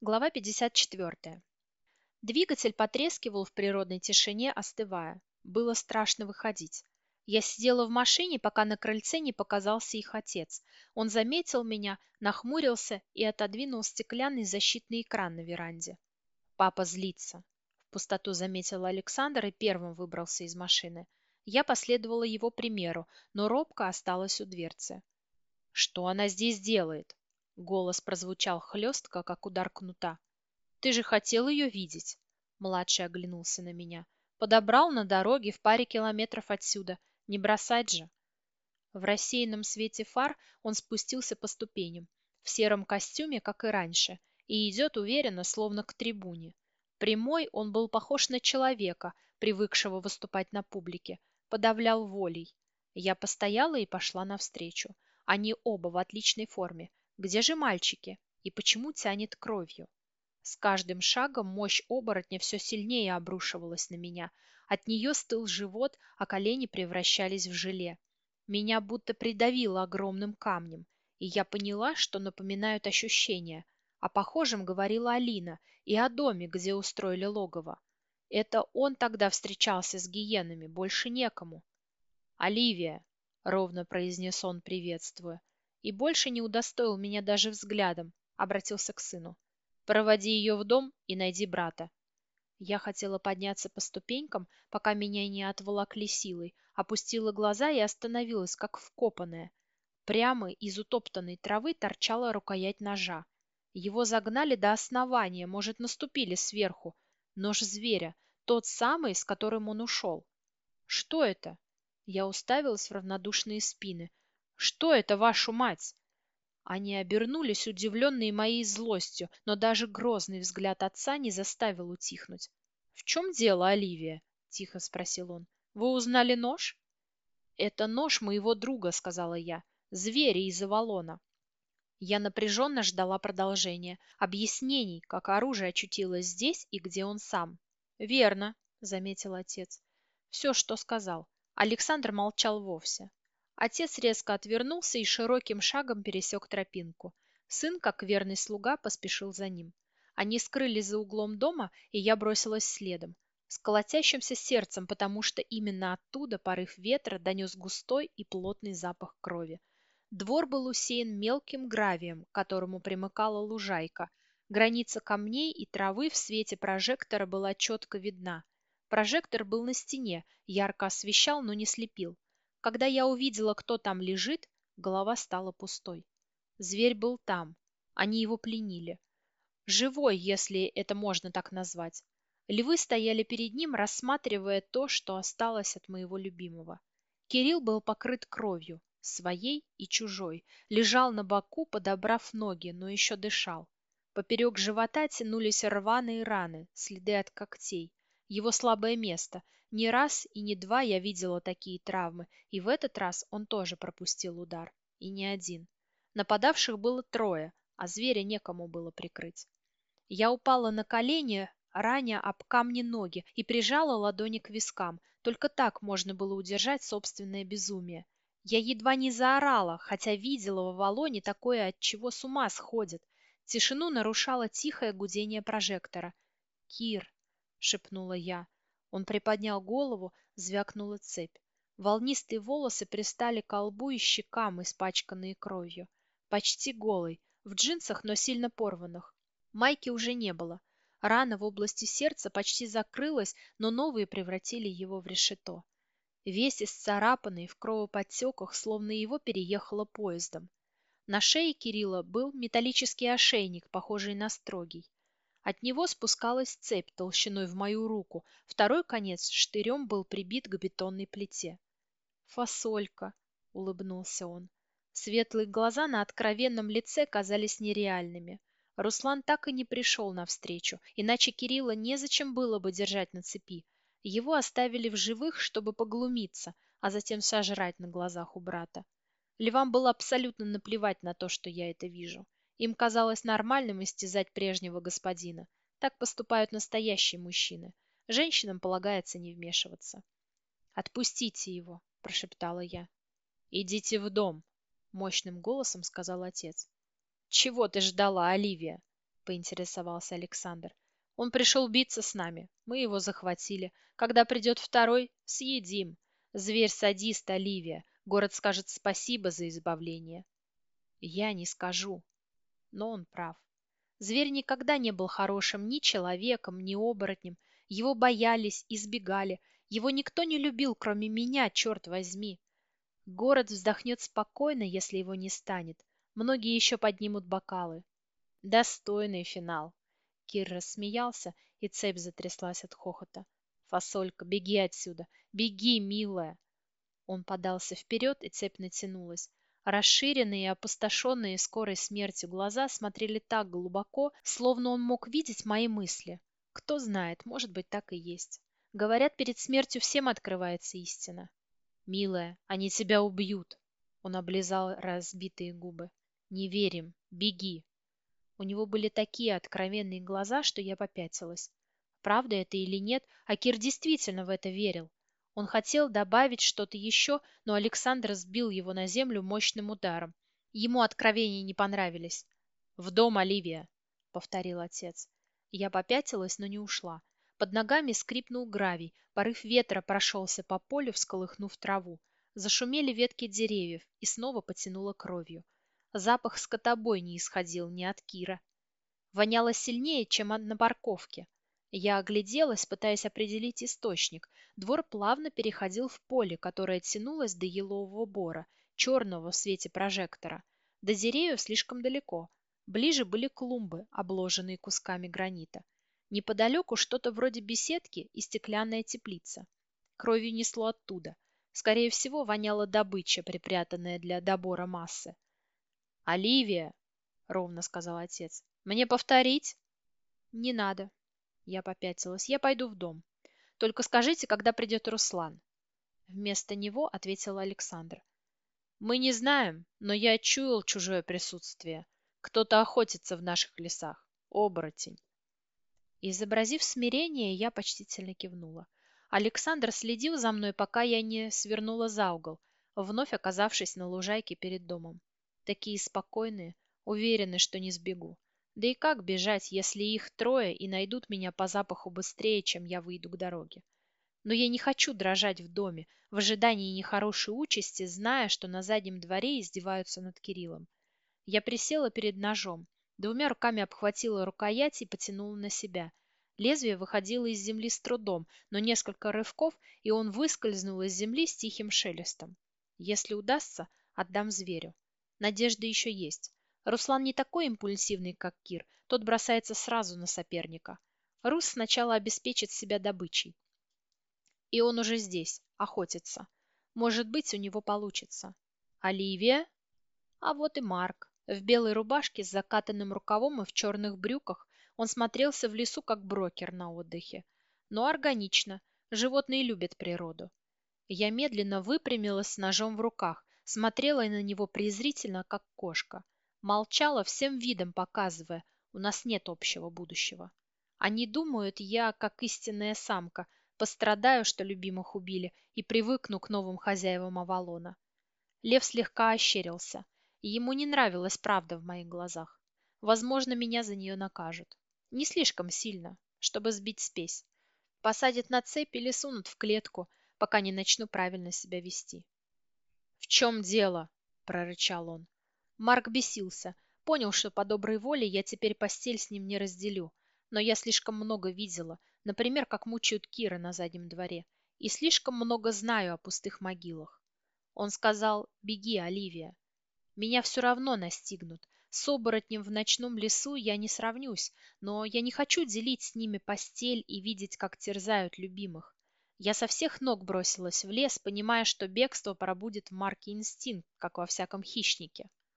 Глава 54. Двигатель потрескивал в природной тишине, остывая. Было страшно выходить. Я сидела в машине, пока на крыльце не показался их отец. Он заметил меня, нахмурился и отодвинул стеклянный защитный экран на веранде. Папа злится. В пустоту заметил Александр и первым выбрался из машины. Я последовала его примеру, но робко осталась у дверцы. «Что она здесь делает?» Голос прозвучал хлестко, как удар кнута. «Ты же хотел ее видеть!» Младший оглянулся на меня. «Подобрал на дороге в паре километров отсюда. Не бросать же!» В рассеянном свете фар он спустился по ступеням, в сером костюме, как и раньше, и идет уверенно, словно к трибуне. Прямой он был похож на человека, привыкшего выступать на публике, подавлял волей. Я постояла и пошла навстречу. Они оба в отличной форме, где же мальчики? И почему тянет кровью? С каждым шагом мощь оборотня все сильнее обрушивалась на меня. От нее стыл живот, а колени превращались в желе. Меня будто придавило огромным камнем, и я поняла, что напоминают ощущения. О похожем говорила Алина и о доме, где устроили логово. Это он тогда встречался с гиенами, больше некому. «Оливия!» — ровно произнес он, приветствуя и больше не удостоил меня даже взглядом, обратился к сыну. «Проводи ее в дом и найди брата». Я хотела подняться по ступенькам, пока меня не отволокли силой, опустила глаза и остановилась, как вкопанная. Прямо из утоптанной травы торчала рукоять ножа. Его загнали до основания, может, наступили сверху. Нож зверя, тот самый, с которым он ушел. Что это? Я уставилась в равнодушные спины. Что это, вашу мать? Они обернулись, удивленные моей злостью, но даже грозный взгляд отца не заставил утихнуть. «В чем дело, Оливия?» – тихо спросил он. «Вы узнали нож?» «Это нож моего друга», – сказала я. «Звери из Авалона». Я напряженно ждала продолжения, объяснений, как оружие очутилось здесь и где он сам. «Верно», – заметил отец. «Все, что сказал». Александр молчал вовсе. Отец резко отвернулся и широким шагом пересек тропинку. Сын, как верный слуга, поспешил за ним. Они скрылись за углом дома, и я бросилась следом, с колотящимся сердцем, потому что именно оттуда порыв ветра донес густой и плотный запах крови. Двор был усеян мелким гравием, к которому примыкала лужайка. Граница камней и травы в свете прожектора была четко видна. Прожектор был на стене, ярко освещал, но не слепил. Когда я увидела, кто там лежит, голова стала пустой. Зверь был там. Они его пленили. Живой, если это можно так назвать. Львы стояли перед ним, рассматривая то, что осталось от моего любимого. Кирилл был покрыт кровью, своей и чужой, лежал на боку, подобрав ноги, но еще дышал. Поперек живота тянулись рваные раны, следы от когтей. Его слабое место, не раз и не два я видела такие травмы, и в этот раз он тоже пропустил удар. И не один. Нападавших было трое, а зверя некому было прикрыть. Я упала на колени, раня об камни ноги, и прижала ладони к вискам. Только так можно было удержать собственное безумие. Я едва не заорала, хотя видела в Авалоне такое, от чего с ума сходит. Тишину нарушало тихое гудение прожектора. «Кир!» — шепнула я. Он приподнял голову, звякнула цепь. Волнистые волосы пристали к лбу и щекам, испачканные кровью. Почти голый, в джинсах, но сильно порванных. Майки уже не было. Рана в области сердца почти закрылась, но новые превратили его в решето. Весь исцарапанный в кровоподтеках, словно его переехало поездом. На шее Кирилла был металлический ошейник, похожий на строгий. От него спускалась цепь толщиной в мою руку, второй конец штырем был прибит к бетонной плите. «Фасолька!» — улыбнулся он. Светлые глаза на откровенном лице казались нереальными. Руслан так и не пришел навстречу, иначе Кирилла незачем было бы держать на цепи. Его оставили в живых, чтобы поглумиться, а затем сожрать на глазах у брата. Львам было абсолютно наплевать на то, что я это вижу. Им казалось нормальным истязать прежнего господина. Так поступают настоящие мужчины. Женщинам полагается не вмешиваться. «Отпустите его», – прошептала я. «Идите в дом», – мощным голосом сказал отец. «Чего ты ждала, Оливия?» поинтересовался Александр. Он пришел биться с нами. Мы его захватили. Когда придет второй, съедим. Зверь-садист Оливия. Город скажет спасибо за избавление. Я не скажу. Но он прав. Зверь никогда не был хорошим ни человеком, ни оборотнем. Его боялись, избегали. Его никто не любил, кроме меня, черт возьми. Город вздохнет спокойно, если его не станет. Многие еще поднимут бокалы. Достойный финал. Кир рассмеялся, и цепь затряслась от хохота. «Фасолька, беги отсюда! Беги, милая!» Он подался вперед, и цепь натянулась. Расширенные и опустошенные скорой смертью глаза смотрели так глубоко, словно он мог видеть мои мысли. Кто знает, может быть, так и есть. Говорят, перед смертью всем открывается истина. «Милая, они тебя убьют!» Он облизал разбитые губы. «Не верим. Беги!» У него были такие откровенные глаза, что я попятилась. Правда это или нет, а Кир действительно в это верил. Он хотел добавить что-то еще, но Александр сбил его на землю мощным ударом. Ему откровения не понравились. «В дом, Оливия!» — повторил отец. Я попятилась, но не ушла. Под ногами скрипнул гравий, порыв ветра прошелся по полю, всколыхнув траву. Зашумели ветки деревьев и снова потянуло кровью. Запах скотобой не исходил ни от Кира. Воняло сильнее, чем на парковке. Я огляделась, пытаясь определить источник. Двор плавно переходил в поле, которое тянулось до елового бора, черного в свете прожектора. До деревьев слишком далеко. Ближе были клумбы, обложенные кусками гранита. Неподалеку что-то вроде беседки и стеклянная теплица. Кровью несло оттуда. Скорее всего, воняла добыча, припрятанная для добора массы. «Оливия!» — ровно сказал отец. «Мне повторить?» «Не надо». Я попятилась. «Я пойду в дом. Только скажите, когда придет Руслан». Вместо него ответил Александр. «Мы не знаем, но я чуял чужое присутствие. Кто-то охотится в наших лесах. Оборотень». Изобразив смирение, я почтительно кивнула. Александр следил за мной, пока я не свернула за угол, вновь оказавшись на лужайке перед домом. Такие спокойные, уверены, что не сбегу. Да и как бежать, если их трое и найдут меня по запаху быстрее, чем я выйду к дороге? Но я не хочу дрожать в доме, в ожидании нехорошей участи, зная, что на заднем дворе издеваются над Кириллом. Я присела перед ножом, двумя руками обхватила рукоять и потянула на себя. Лезвие выходило из земли с трудом, но несколько рывков, и он выскользнул из земли с тихим шелестом. Если удастся, отдам зверю. Надежда еще есть. Руслан не такой импульсивный, как Кир. Тот бросается сразу на соперника. Рус сначала обеспечит себя добычей. И он уже здесь, охотится. Может быть, у него получится. Оливия? А вот и Марк. В белой рубашке с закатанным рукавом и в черных брюках он смотрелся в лесу как брокер на отдыхе. Но органично. Животные любят природу. Я медленно выпрямилась с ножом в руках, смотрела на него презрительно, как кошка. Молчала всем видом, показывая, у нас нет общего будущего. Они думают, я, как истинная самка, пострадаю, что любимых убили, и привыкну к новым хозяевам Авалона. Лев слегка ощерился, и ему не нравилась правда в моих глазах. Возможно, меня за нее накажут. Не слишком сильно, чтобы сбить спесь. Посадят на цепь или сунут в клетку, пока не начну правильно себя вести. «В чем дело?» – прорычал он. Марк бесился, понял, что по доброй воле я теперь постель с ним не разделю, но я слишком много видела, например, как мучают Кира на заднем дворе, и слишком много знаю о пустых могилах. Он сказал «Беги, Оливия». Меня все равно настигнут. С оборотнем в ночном лесу я не сравнюсь, но я не хочу делить с ними постель и видеть, как терзают любимых. Я со всех ног бросилась в лес, понимая, что бегство пробудет в Марке инстинкт, как во всяком хищнике.